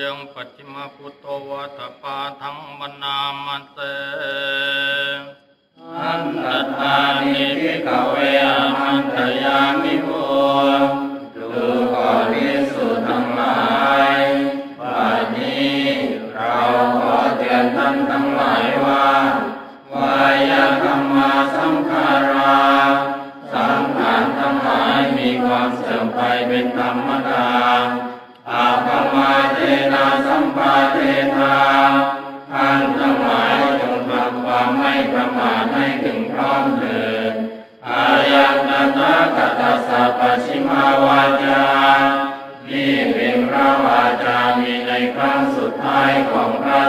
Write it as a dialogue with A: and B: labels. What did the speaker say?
A: มะยังปัจฉิมะพุทโธวาทะปาฐัง ภะณามะ เสหันทะทานิ ภิกขะเว อามันตะยามิโว ดูก่อนภิกษุทั้งหลายบัดนี้เราขอเตือนท่านทั้งหลายว่าวะยะธัมมาสังขาราสังขารทั้งหลายมีความเสื่อมไปเป็นธรรมดา มาให้ถึงพร้อมเถิดอายันนาตาตสัพชิมาวาจานี่เป็นพระวาจามีในครั้งสุดท้ายของพระ